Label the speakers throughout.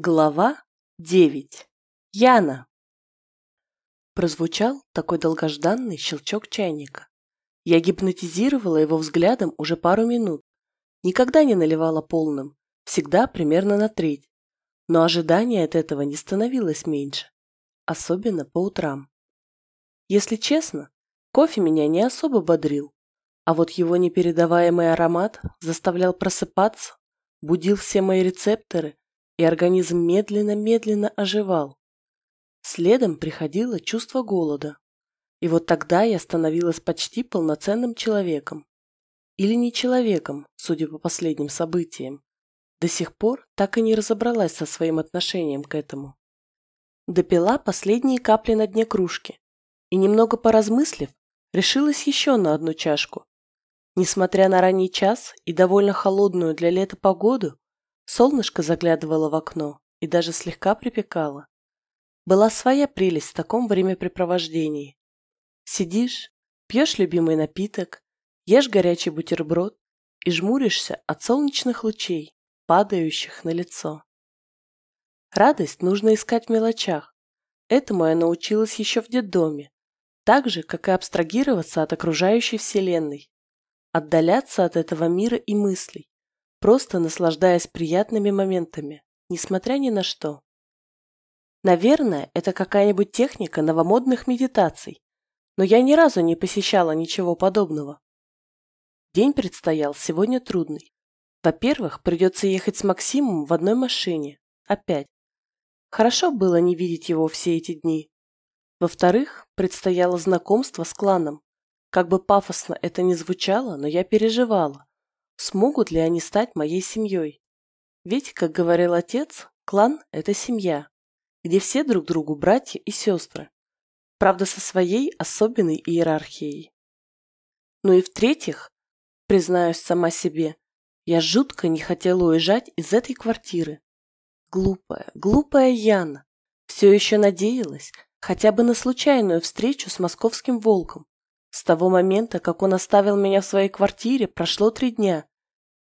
Speaker 1: Глава 9. Яна. Прозвучал такой долгожданный щелчок чайника. Я гипнотизировала его взглядом уже пару минут. Никогда не наливала полным, всегда примерно на треть. Но ожидание от этого не становилось меньше. Особенно по утрам. Если честно, кофе меня не особо бодрил, а вот его непередаваемый аромат заставлял просыпаться, будил все мои рецепторы и организм медленно-медленно оживал. Следом приходило чувство голода. И вот тогда я становилась почти полноценным человеком. Или не человеком, судя по последним событиям. До сих пор так и не разобралась со своим отношением к этому. Допила последние капли на дне кружки и, немного поразмыслив, решилась еще на одну чашку. Несмотря на ранний час и довольно холодную для лета погоду, Солнышко заглядывало в окно и даже слегка припекало. Была своя прелесть в таком времяпрепровождении. Сидишь, пьешь любимый напиток, ешь горячий бутерброд и жмуришься от солнечных лучей, падающих на лицо. Радость нужно искать в мелочах. Этому я научилась еще в детдоме, так же, как и абстрагироваться от окружающей вселенной, отдаляться от этого мира и мыслей, просто наслаждаясь приятными моментами, несмотря ни на что. Наверное, это какая-нибудь техника новомодных медитаций, но я ни разу не посещала ничего подобного. День предстоял сегодня трудный. Во-первых, придется ехать с Максимом в одной машине. Опять. Хорошо было не видеть его все эти дни. Во-вторых, предстояло знакомство с кланом. Как бы пафосно это ни звучало, но я переживала. Смогут ли они стать моей семьей? Ведь, как говорил отец, клан – это семья, где все друг другу братья и сестры. Правда, со своей особенной иерархией. Ну и в-третьих, признаюсь сама себе, я жутко не хотела уезжать из этой квартиры. Глупая, глупая Яна. Все еще надеялась хотя бы на случайную встречу с московским волком. С того момента, как он оставил меня в своей квартире, прошло три дня,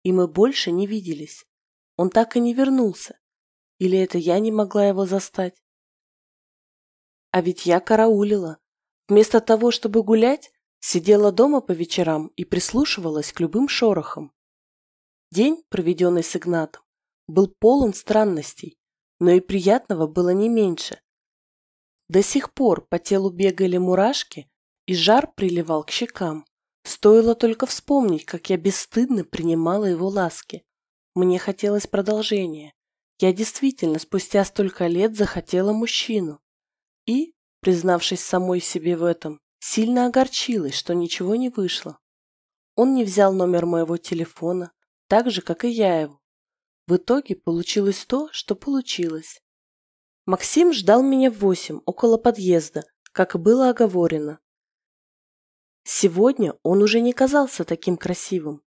Speaker 1: и мы больше не виделись. Он так и не вернулся. Или это я не могла его застать? А ведь я караулила. Вместо того, чтобы гулять, сидела дома по вечерам и прислушивалась к любым шорохам. День, проведенный с Игнатом, был полон странностей, но и приятного было не меньше. До сих пор по телу бегали мурашки, и жар приливал к щекам. Стоило только вспомнить, как я бесстыдно принимала его ласки. Мне хотелось продолжения. Я действительно спустя столько лет захотела мужчину. И, признавшись самой себе в этом, сильно огорчилась, что ничего не вышло. Он не взял номер моего телефона, так же, как и я его. В итоге получилось то, что получилось. Максим ждал меня в восемь, около подъезда, как и было оговорено. Сегодня он уже не казался таким красивым,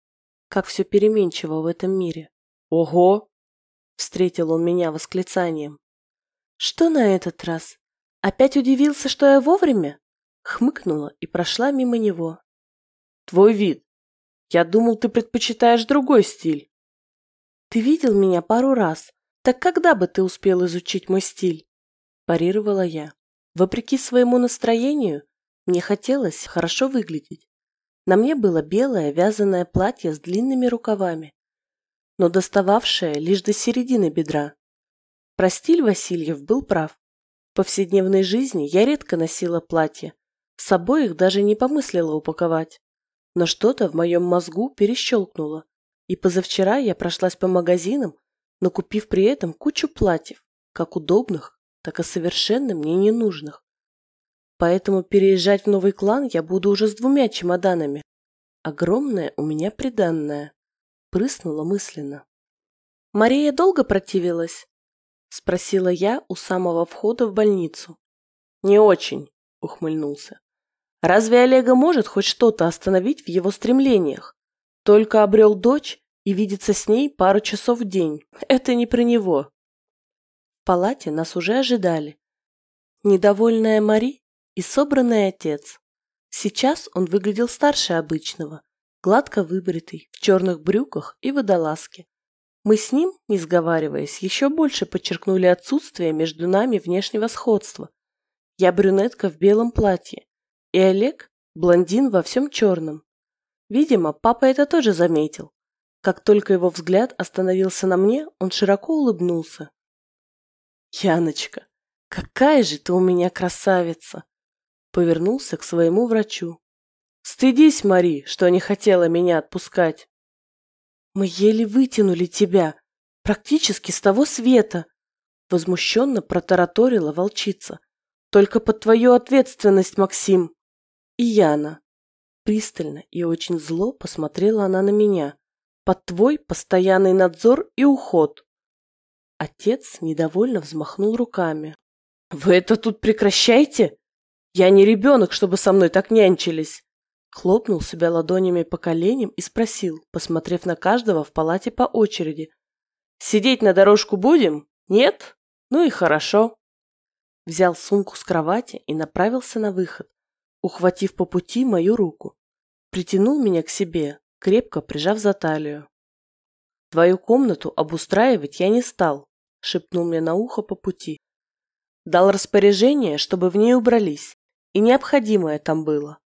Speaker 1: как все переменчиво в этом мире. «Ого!» — встретил он меня восклицанием. «Что на этот раз? Опять удивился, что я вовремя?» Хмыкнула и прошла мимо него. «Твой вид. Я думал, ты предпочитаешь другой стиль». «Ты видел меня пару раз. Так когда бы ты успел изучить мой стиль?» Парировала я. Вопреки своему настроению, мне хотелось хорошо выглядеть. На мне было белое вязаное платье с длинными рукавами, но достававшее лишь до середины бедра. Про стиль Васильев был прав. В повседневной жизни я редко носила платья, с собой их даже не помыслила упаковать. Но что-то в моем мозгу перещелкнуло, и позавчера я прошлась по магазинам, накупив при этом кучу платьев, как удобных, так и совершенно мне ненужных. Поэтому переезжать в новый клан я буду уже с двумя чемоданами. Огромное у меня приданное. Прыснула мысленно. Мария долго противилась? Спросила я у самого входа в больницу. Не очень, ухмыльнулся. Разве Олега может хоть что-то остановить в его стремлениях? Только обрел дочь и видеться с ней пару часов в день. Это не про него. В палате нас уже ожидали. Недовольная Мари и собранный отец. Сейчас он выглядел старше обычного, гладко выбритый, в черных брюках и водолазке. Мы с ним, не сговариваясь, еще больше подчеркнули отсутствие между нами внешнего сходства. Я брюнетка в белом платье, и Олег – блондин во всем черном. Видимо, папа это тоже заметил. Как только его взгляд остановился на мне, он широко улыбнулся. «Яночка, какая же ты у меня красавица!» Повернулся к своему врачу. «Стыдись, Мари, что не хотела меня отпускать!» «Мы еле вытянули тебя, практически с того света!» Возмущенно протараторила волчица. «Только под твою ответственность, Максим!» И Яна. Пристально и очень зло посмотрела она на меня. «Под твой постоянный надзор и уход!» Отец недовольно взмахнул руками. «Вы это тут прекращайте! Я не ребенок, чтобы со мной так нянчились!» Хлопнул себя ладонями по коленям и спросил, посмотрев на каждого в палате по очереди. «Сидеть на дорожку будем? Нет? Ну и хорошо!» Взял сумку с кровати и направился на выход, ухватив по пути мою руку. Притянул меня к себе, крепко прижав за талию. Твою комнату обустраивать я не стал, шепнул мне на ухо по пути. Дал распоряжение, чтобы в ней убрались, и необходимое там было.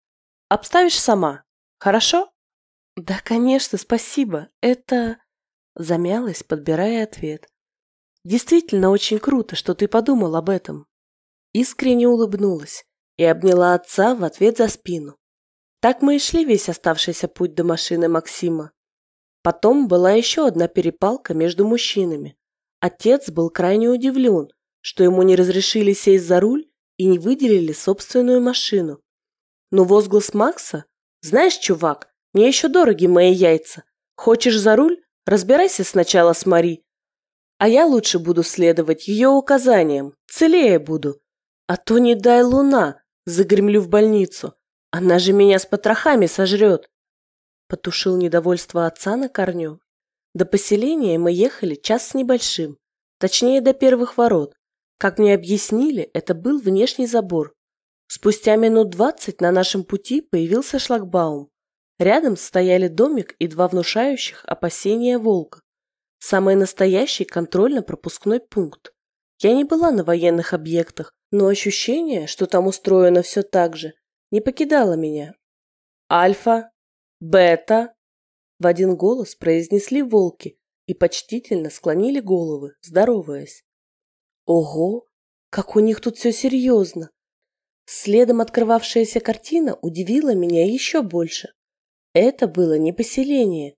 Speaker 1: Обставишь сама, хорошо? Да, конечно, спасибо. Это... Замялась, подбирая ответ. Действительно очень круто, что ты подумал об этом. Искренне улыбнулась и обняла отца в ответ за спину. Так мы и шли весь оставшийся путь до машины Максима. Потом была еще одна перепалка между мужчинами. Отец был крайне удивлен, что ему не разрешили сесть за руль и не выделили собственную машину. Но возглас Макса «Знаешь, чувак, мне еще дороги мои яйца. Хочешь за руль? Разбирайся сначала с Мари. А я лучше буду следовать ее указаниям, целее буду. А то не дай луна, загремлю в больницу. Она же меня с потрохами сожрет». Потушил недовольство отца на корню до поселения мы ехали час с небольшим, точнее до первых ворот. Как мне объяснили, это был внешний забор. Спустя минут двадцать на нашем пути появился шлагбаум. Рядом стояли домик и два внушающих опасения волка. Самый настоящий контрольно-пропускной пункт. Я не была на военных объектах, но ощущение, что там устроено все так же, не покидало меня. Альфа, бета, в один голос произнесли волки и почтительно склонили головы, здороваясь. Ого, как у них тут все серьезно! Следом открывавшаяся картина удивила меня еще больше. Это было не поселение.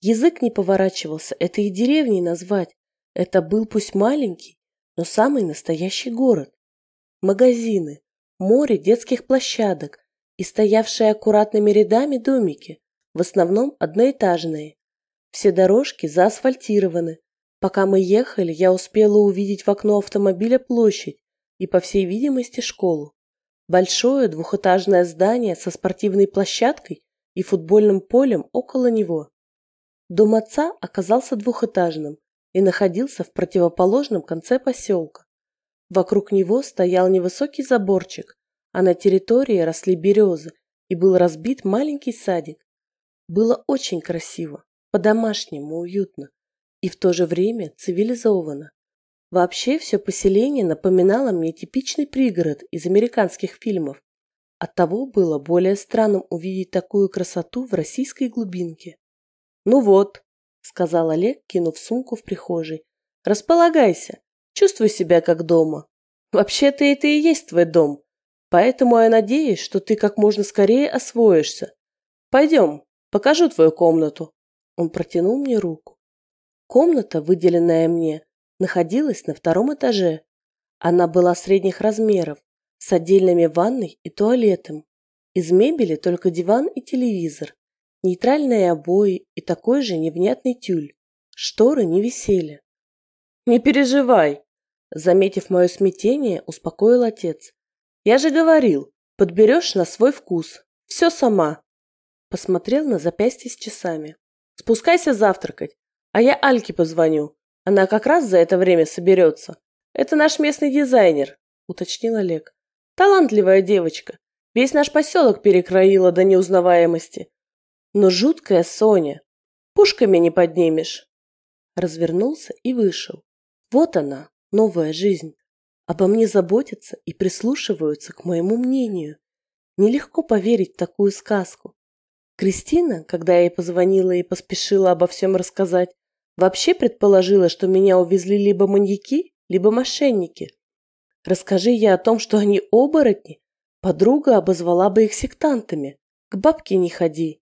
Speaker 1: Язык не поворачивался, это и деревней назвать. Это был пусть маленький, но самый настоящий город. Магазины, море детских площадок и стоявшие аккуратными рядами домики в основном одноэтажные. Все дорожки заасфальтированы. Пока мы ехали, я успела увидеть в окно автомобиля площадь и, по всей видимости, школу. Большое двухэтажное здание со спортивной площадкой и футбольным полем около него. Дом отца оказался двухэтажным и находился в противоположном конце поселка. Вокруг него стоял невысокий заборчик, а на территории росли березы и был разбит маленький садик. Было очень красиво, по-домашнему уютно и в то же время цивилизованно. Вообще все поселение напоминало мне типичный пригород из американских фильмов. Оттого было более странным увидеть такую красоту в российской глубинке. «Ну вот», — сказал Олег, кинув сумку в прихожей, — «располагайся, чувствуй себя как дома. Вообще-то это и есть твой дом, поэтому я надеюсь, что ты как можно скорее освоишься. Пойдем, Покажу твою комнату. Он протянул мне руку. Комната, выделенная мне, находилась на втором этаже. Она была средних размеров, с отдельными ванной и туалетом. Из мебели только диван и телевизор, нейтральные обои и такой же невнятный тюль. Шторы не висели. «Не переживай!» Заметив мое смятение, успокоил отец. «Я же говорил, подберешь на свой вкус. Все сама. Посмотрел на запястье с часами. «Спускайся завтракать, а я Альке позвоню. Она как раз за это время соберется. Это наш местный дизайнер», — уточнил Олег. «Талантливая девочка. Весь наш поселок перекроила до неузнаваемости. Но жуткая Соня. Пушками не поднимешь». развернулся и вышел. Вот она, новая жизнь. Обо мне заботятся и прислушиваются к моему мнению. Нелегко поверить в такую сказку. Кристина, когда я ей позвонила и поспешила обо всем рассказать, вообще предположила, что меня увезли либо маньяки, либо мошенники. Расскажи я о том, что они оборотни, подруга обозвала бы их сектантами. К бабке не ходи.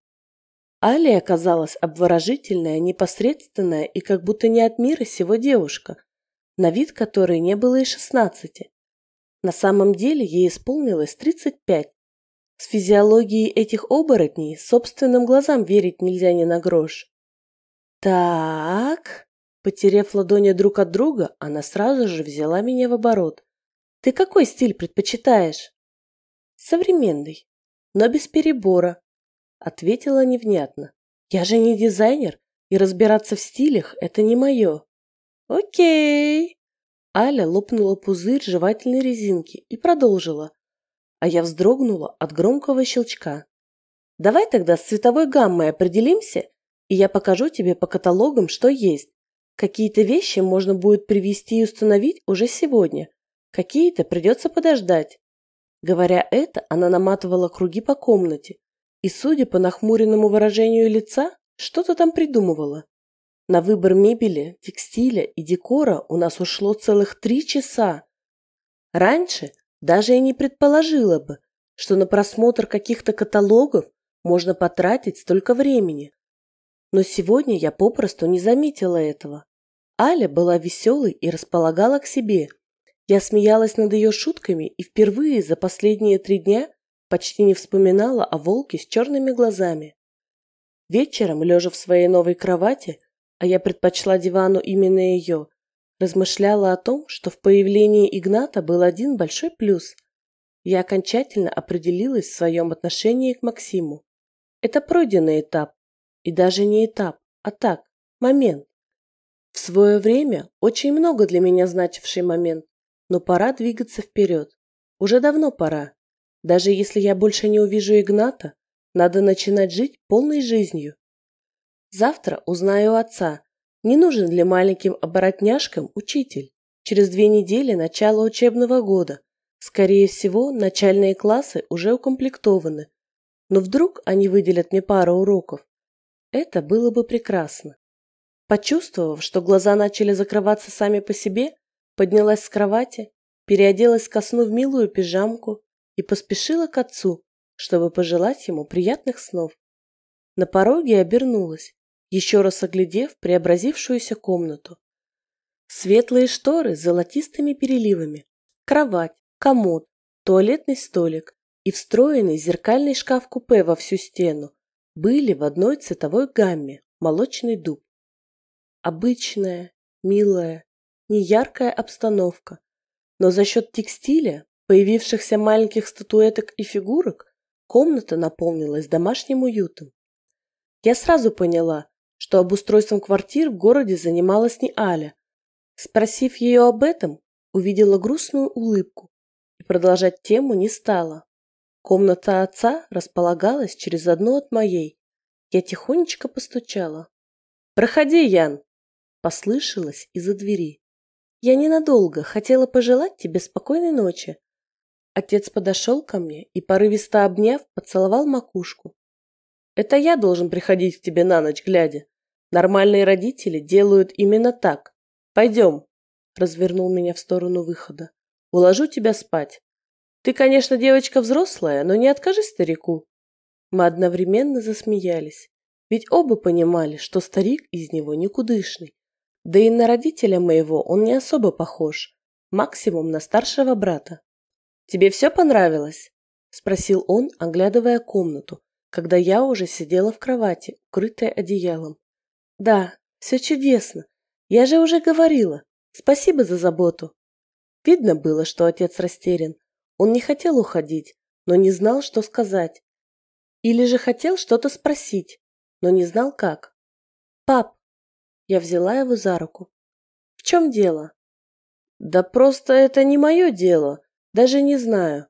Speaker 1: Алия оказалась обворожительная, непосредственная и как будто не от мира сего девушка, на вид которой не было и шестнадцати. На самом деле ей исполнилось тридцать пять. С физиологией этих оборотней собственным глазам верить нельзя ни на грош. Так, потеряв ладони друг от друга, она сразу же взяла меня в оборот. Ты какой стиль предпочитаешь? Современный, но без перебора, ответила невнятно. Я же не дизайнер, и разбираться в стилях – это не мое. Окей. Аля лопнула пузырь жевательной резинки и продолжила, а я вздрогнула от громкого щелчка. Давай тогда с цветовой гаммой определимся, и я покажу тебе по каталогам, что есть. Какие-то вещи можно будет привести и установить уже сегодня, какие-то придется подождать. Говоря это, она наматывала круги по комнате и, судя по нахмуренному выражению лица, что-то там придумывала. На выбор мебели, текстиля и декора у нас ушло целых три часа. Раньше даже и не предположила бы, что на просмотр каких-то каталогов можно потратить столько времени. Но сегодня я попросту не заметила этого. Аля была веселой и располагала к себе. Я смеялась над ее шутками и впервые за последние три дня почти не вспоминала о волке с черными глазами. Вечером, лежа в своей новой кровати, а я предпочла дивану именно ее, размышляла о том, что в появлении Игната был один большой плюс. Я окончательно определилась в своем отношении к Максиму. Это пройденный этап. И даже не этап, а так, момент. В свое время очень много для меня значивший момент, но пора двигаться вперед. Уже давно пора. Даже если я больше не увижу Игната, надо начинать жить полной жизнью. Завтра узнаю отца. Не нужен для маленьким оборотняшкам учитель. Через две недели начало учебного года. Скорее всего, начальные классы уже укомплектованы. Но вдруг они выделят мне пару уроков. Это было бы прекрасно. Почувствовав, что глаза начали закрываться сами по себе, поднялась с кровати, переоделась ко сну в милую пижамку и поспешила к отцу, чтобы пожелать ему приятных снов. На пороге обернулась, еще раз оглядев преобразившуюся комнату. Светлые шторы с золотистыми переливами, кровать, комод, туалетный столик и встроенный зеркальный шкаф-купе во всю стену были в одной цветовой гамме молочный дуб. Обычная, милая, неяркая обстановка, но за счет текстиля появившихся маленьких статуэток и фигурок, комната наполнилась домашним уютом. Я сразу поняла, что обустройством квартир в городе занималась не Аля. Спросив ее об этом, увидела грустную улыбку и продолжать тему не стала. Комната отца располагалась через одну от моей. Я тихонечко постучала. «Проходи, Ян!» Послышалось из-за двери. «Я ненадолго хотела пожелать тебе спокойной ночи. Отец подошел ко мне и, порывисто обняв, поцеловал макушку. «Это я должен приходить к тебе на ночь глядя. Нормальные родители делают именно так. Пойдем!» Развернул меня в сторону выхода. «Уложу тебя спать. Ты, конечно, девочка взрослая, но не откажи старику». Мы одновременно засмеялись, ведь оба понимали, что старик из него никудышный. Да и на родителя моего он не особо похож, максимум на старшего брата. «Тебе все понравилось?» – спросил он, оглядывая комнату, когда я уже сидела в кровати, укрытая одеялом. «Да, все чудесно. Я же уже говорила. Спасибо за заботу». Видно было, что отец растерян. Он не хотел уходить, но не знал, что сказать. Или же хотел что-то спросить, но не знал как. «Пап!» Я взяла его за руку. «В чем дело?» «Да просто это не мое дело. Даже не знаю,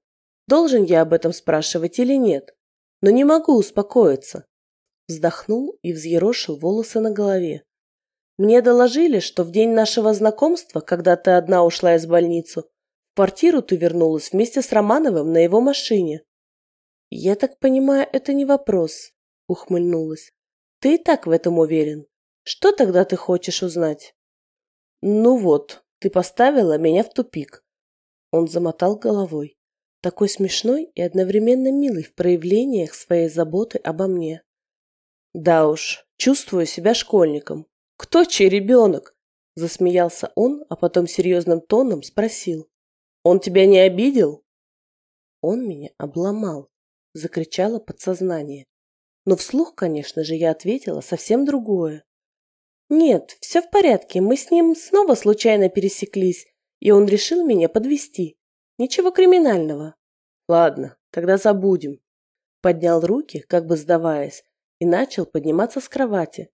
Speaker 1: должен я об этом спрашивать или нет, но не могу успокоиться. Вздохнул и взъерошил волосы на голове. Мне доложили, что в день нашего знакомства, когда ты одна ушла из больницы, в квартиру ты вернулась вместе с Романовым на его машине. Я так понимаю, это не вопрос, ухмыльнулась. Ты и так в этом уверен. Что тогда ты хочешь узнать? Ну вот, ты поставила меня в тупик. Он замотал головой, такой смешной и одновременно милый в проявлениях своей заботы обо мне. Да уж, чувствую себя школьником. Кто чей ребенок? Засмеялся он, а потом серьезным тоном спросил. Он тебя не обидел? Он меня обломал, закричало подсознание. Но вслух, конечно же, я ответила совсем другое. Нет, все в порядке, мы с ним снова случайно пересеклись, и он решил меня подвести. Ничего криминального. Ладно, тогда забудем. Поднял руки, как бы сдаваясь, и начал подниматься с кровати.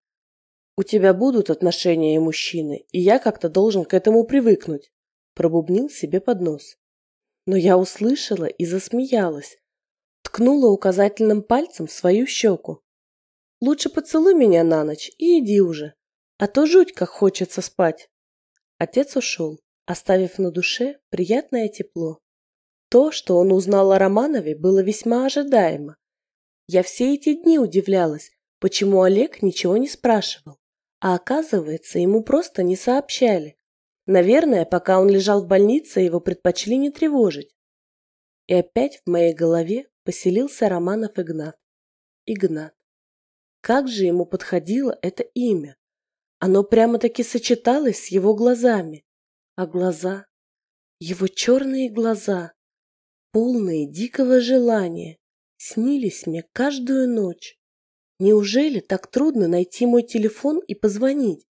Speaker 1: У тебя будут отношения и мужчины, и я как-то должен к этому привыкнуть. Пробубнил себе под нос. Но я услышала и засмеялась. Ткнула указательным пальцем в свою щеку. Лучше поцелуй меня на ночь и иди уже, а то жуть как хочется спать. Отец ушел, оставив на душе приятное тепло. То, что он узнал о Романове, было весьма ожидаемо. Я все эти дни удивлялась, почему Олег ничего не спрашивал. А оказывается, ему просто не сообщали. Наверное, пока он лежал в больнице, его предпочли не тревожить. И опять в моей голове поселился Романов Игнат. Игнат. Как же ему подходило это имя? Оно прямо-таки сочеталось с его глазами. А глаза? Его черные глаза, полные дикого желания, снились мне каждую ночь. Неужели так трудно найти мой телефон и позвонить?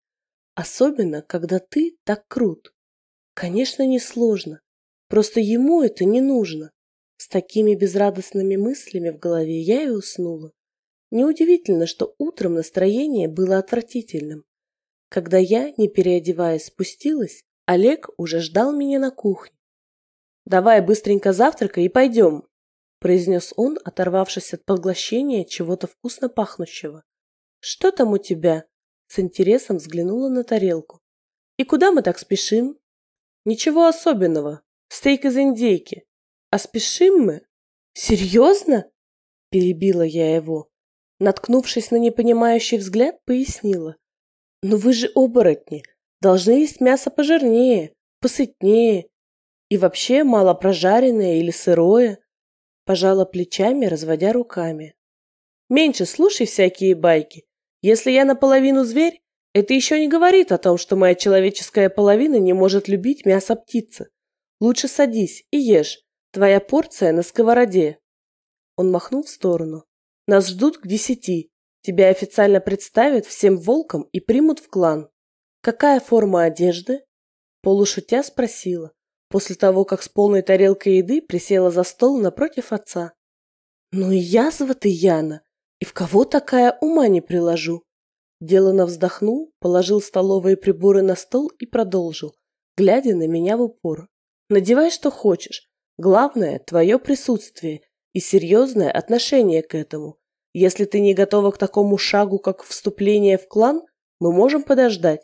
Speaker 1: Особенно, когда ты так крут. Конечно, несложно. Просто ему это не нужно. С такими безрадостными мыслями в голове я и уснула. Неудивительно, что утром настроение было отвратительным. Когда я, не переодеваясь, спустилась, Олег уже ждал меня на кухне. «Давай быстренько завтракай и пойдем», – произнес он, оторвавшись от поглощения чего-то вкусно пахнущего. «Что там у тебя?» – с интересом взглянула на тарелку. «И куда мы так спешим?» «Ничего особенного. Стейк из индейки. А спешим мы?» «Серьезно?» – перебила я его. Наткнувшись на непонимающий взгляд, пояснила. «Но вы же оборотни. Должны есть мясо пожирнее, посытнее и вообще мало прожаренное или сырое. Пожала плечами, разводя руками. Меньше слушай всякие байки. Если я наполовину зверь, это еще не говорит о том, что моя человеческая половина не может любить мясо птицы. Лучше садись и ешь. Твоя порция на сковороде. Он махнул в сторону. Нас ждут к десяти. Тебя официально представят всем волкам и примут в клан. «Какая форма одежды?» Полушутя спросила, после того, как с полной тарелкой еды присела за стол напротив отца. «Ну и язва ты, Яна! И в кого такая ума не приложу?» Делано вздохнул, положил столовые приборы на стол и продолжил, глядя на меня в упор. «Надевай, что хочешь. Главное – твое присутствие и серьезное отношение к этому. Если ты не готова к такому шагу, как вступление в клан, мы можем подождать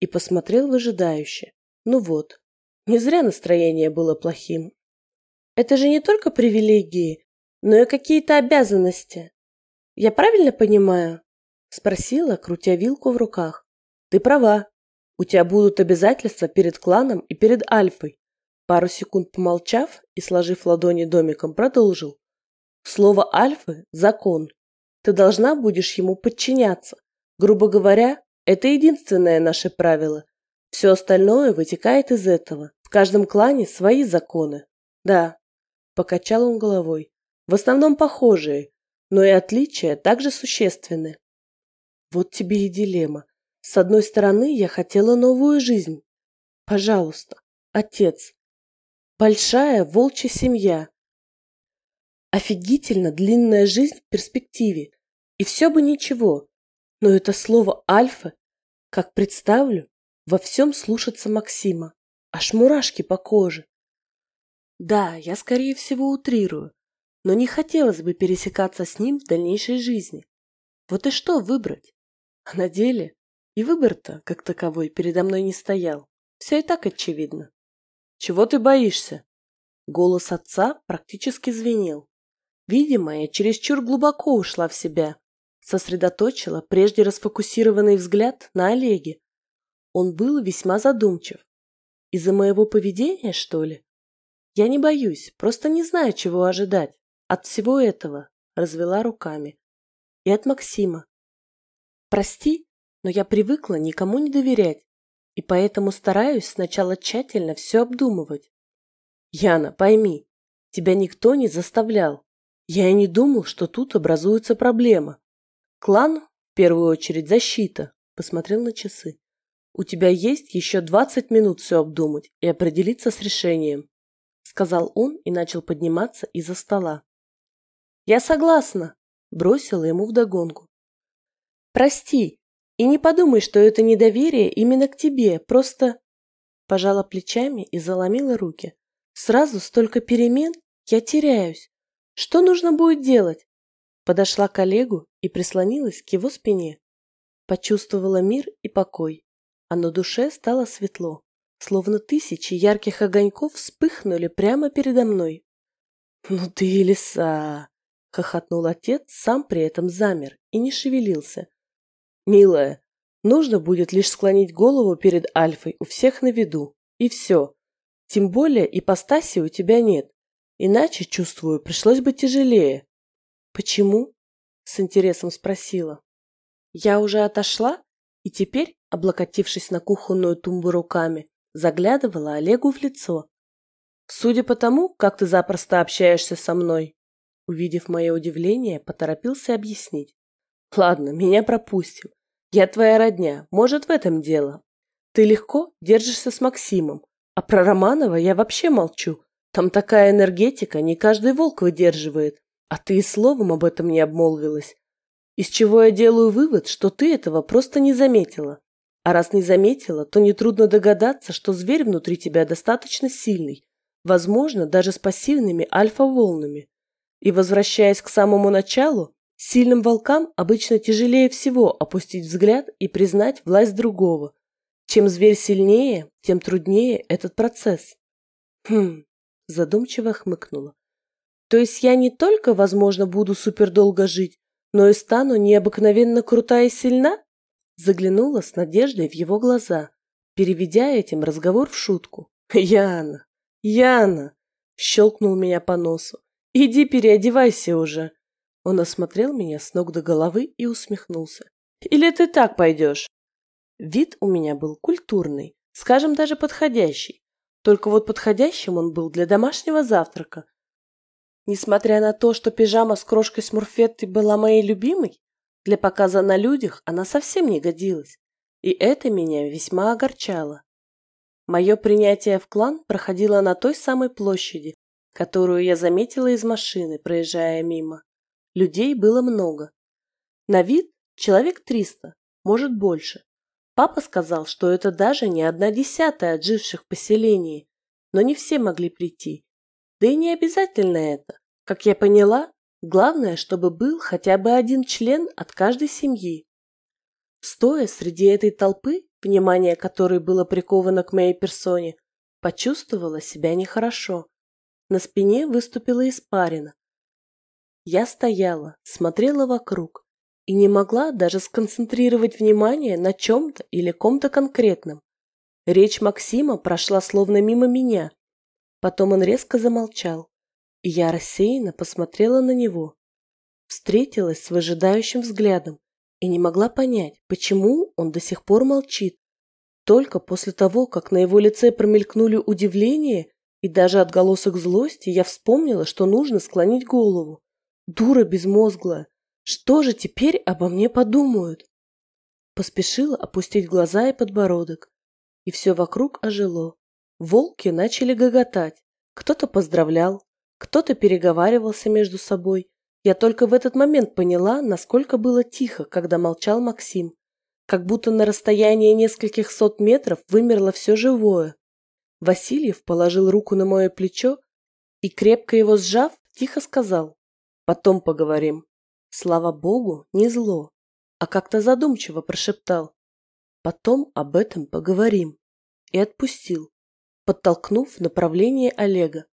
Speaker 1: и посмотрел выжидающе. Ну вот, не зря настроение было плохим. Это же не только привилегии, но и какие-то обязанности. Я правильно понимаю? Спросила, крутя вилку в руках. Ты права. У тебя будут обязательства перед кланом и перед Альфой. Пару секунд помолчав и сложив ладони домиком, продолжил. Слово Альфы – закон. Ты должна будешь ему подчиняться. Грубо говоря, это единственное наше правило. Все остальное вытекает из этого. В каждом клане свои законы. Да, покачал он головой. В основном похожие, но и отличия также существенны. Вот тебе и дилемма. С одной стороны, я хотела новую жизнь. Пожалуйста, отец. Большая волчья семья. Офигительно длинная жизнь в перспективе. И все бы ничего. Но это слово «альфа» Как представлю, во всем слушаться Максима. Аж мурашки по коже. Да, я скорее всего утрирую, но не хотелось бы пересекаться с ним в дальнейшей жизни. Вот и что выбрать? А на деле И выбор-то, как таковой, передо мной не стоял. Все и так очевидно. «Чего ты боишься?» Голос отца практически звенел. Видимо, я чересчур глубоко ушла в себя, сосредоточила прежде расфокусированный взгляд на Олеге. Он был весьма задумчив. Из-за моего поведения, что ли? Я не боюсь, просто не знаю, чего ожидать. От всего этого развела руками. И от Максима. Прости, но я привыкла никому не доверять, и поэтому стараюсь сначала тщательно все обдумывать. Яна, пойми, тебя никто не заставлял. Я и не думал, что тут образуется проблема. Клан, в первую очередь, защита. Посмотрел на часы. У тебя есть еще двадцать минут все обдумать и определиться с решением. Сказал он и начал подниматься из-за стола. Я согласна, бросила ему вдогонку. Прости, и не подумай, что это недоверие именно к тебе, просто... Пожала плечами и заломила руки. Сразу столько перемен, я теряюсь. Что нужно будет делать? Подошла к Олегу и прислонилась к его спине. Почувствовала мир и покой, а на душе стало светло, словно тысячи ярких огоньков вспыхнули прямо передо мной. «Ну ты и лиса!» — хохотнул отец, сам при этом замер и не шевелился. «Милая, нужно будет лишь склонить голову перед Альфой у всех на виду, и все. Тем более ипостаси у тебя нет, иначе, чувствую, пришлось бы тяжелее. «Почему?» — с интересом спросила. Я уже отошла и теперь, облокотившись на кухонную тумбу руками, заглядывала Олегу в лицо. «Судя по тому, как ты запросто общаешься со мной», увидев мое удивление, поторопился объяснить. «Ладно, меня пропустим. Я твоя родня, может, в этом дело. Ты легко держишься с Максимом, а про Романова я вообще молчу. Там такая энергетика, не каждый волк выдерживает. А ты и словом об этом не обмолвилась. Из чего я делаю вывод, что ты этого просто не заметила. А раз не заметила, то нетрудно догадаться, что зверь внутри тебя достаточно сильный, возможно, даже с пассивными альфа-волнами. И возвращаясь к самому началу, сильным волкам обычно тяжелее всего опустить взгляд и признать власть другого. Чем зверь сильнее, тем труднее этот процесс. Хм, задумчиво хмыкнула. То есть я не только, возможно, буду супердолго жить, но и стану необыкновенно крутая и сильна? Заглянула с надеждой в его глаза, переведя этим разговор в шутку. Яна, Яна, щелкнул меня по носу. Иди переодевайся уже. Он осмотрел меня с ног до головы и усмехнулся. Или ты так пойдешь? Вид у меня был культурный, скажем, даже подходящий. Только вот подходящим он был для домашнего завтрака, Несмотря на то, что пижама с крошкой Смурфетты была моей любимой, для показа на людях она совсем не годилась, и это меня весьма огорчало. Мое принятие в клан проходило на той самой площади, которую я заметила из машины, проезжая мимо. Людей было много. На вид человек триста, может больше. Папа сказал, что это даже не одна десятая отживших в поселении, но не все могли прийти, да и не обязательно это. Как я поняла, главное, чтобы был хотя бы один член от каждой семьи. Стоя среди этой толпы, внимание которой было приковано к моей персоне, почувствовала себя нехорошо. На спине выступила испарина. Я стояла, смотрела вокруг и не могла даже сконцентрировать внимание на чем-то или ком-то конкретном. Речь Максима прошла словно мимо меня, Потом он резко замолчал, и я рассеянно посмотрела на него. Встретилась с выжидающим взглядом и не могла понять, почему он до сих пор молчит. Только после того, как на его лице промелькнули удивление и даже отголосок злости, я вспомнила, что нужно склонить голову. Дура безмозглая, что же теперь обо мне подумают? Поспешила опустить глаза и подбородок, и все вокруг ожило. Волки начали гоготать. Кто-то поздравлял, кто-то переговаривался между собой. Я только в этот момент поняла, насколько было тихо, когда молчал Максим. Как будто на расстоянии нескольких сот метров вымерло все живое. Васильев положил руку на мое плечо и, крепко его сжав, тихо сказал «Потом поговорим». Слава богу, не зло, а как-то задумчиво прошептал Потом об этом поговорим. И отпустил, подтолкнув в направлении Олега.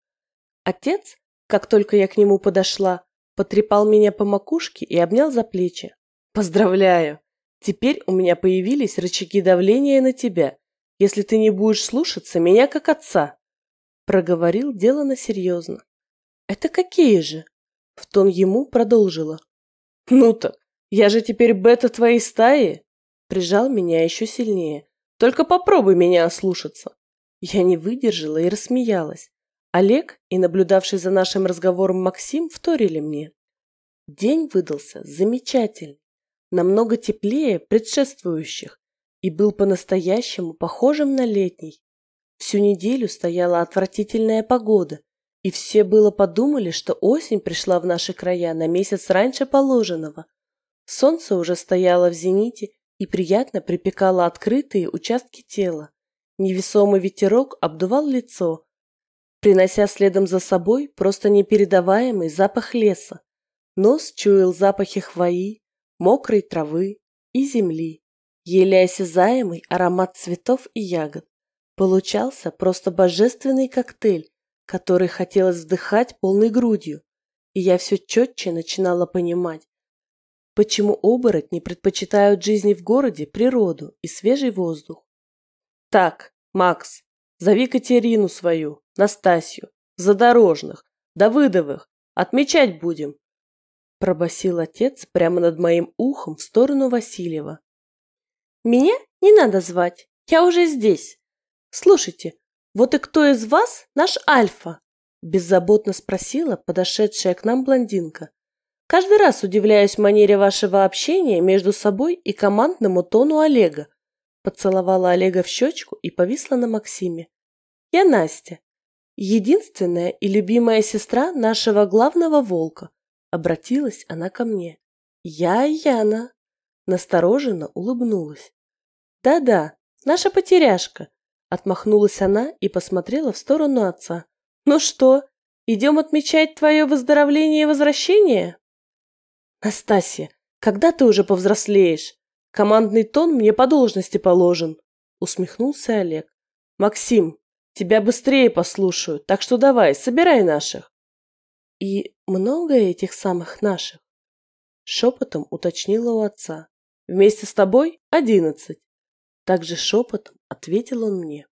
Speaker 1: Отец, как только я к нему подошла, потрепал меня по макушке и обнял за плечи. Поздравляю! Теперь у меня появились рычаги давления на тебя, если ты не будешь слушаться меня как отца. Проговорил делано серьезно. Это какие же? В тон ему продолжила. Ну так, я же теперь бета твоей стаи. Прижал меня еще сильнее. Только попробуй меня ослушаться. Я не выдержала и рассмеялась. Олег и наблюдавший за нашим разговором Максим вторили мне. День выдался замечательный, намного теплее предшествующих и был по-настоящему похожим на летний. Всю неделю стояла отвратительная погода, и все было подумали, что осень пришла в наши края на месяц раньше положенного. Солнце уже стояло в зените и приятно припекало открытые участки тела. Невесомый ветерок обдувал лицо, принося следом за собой просто непередаваемый запах леса. Нос чуял запахи хвои, мокрой травы и земли, еле осязаемый аромат цветов и ягод. Получался просто божественный коктейль, который хотелось вдыхать полной грудью, и я все четче начинала понимать, почему оборотни предпочитают жизни в городе, природу и свежий воздух. Так, Макс, зови Катерину свою, Настасью, Задорожных, Давыдовых, отмечать будем, пробасил отец прямо над моим ухом в сторону Васильева. Меня не надо звать, я уже здесь. Слушайте, вот и кто из вас наш Альфа? Беззаботно спросила подошедшая к нам блондинка. Каждый раз удивляюсь манере вашего общения между собой и командному тону Олега. Поцеловала Олега в щечку и повисла на Максиме. Я Настя, единственная и любимая сестра нашего главного волка. Обратилась она ко мне. Я Яна. Настороженно улыбнулась. Да-да, наша потеряшка. Отмахнулась она и посмотрела в сторону отца. Ну что, идем отмечать твое выздоровление и возвращение? Настасья, когда ты уже повзрослеешь? Командный тон мне по должности положен. Усмехнулся Олег. Максим, тебя быстрее послушаю, так что давай, собирай наших. И много этих самых наших? Шепотом уточнила у отца. Вместе с тобой одиннадцать. Также шепотом ответил он мне.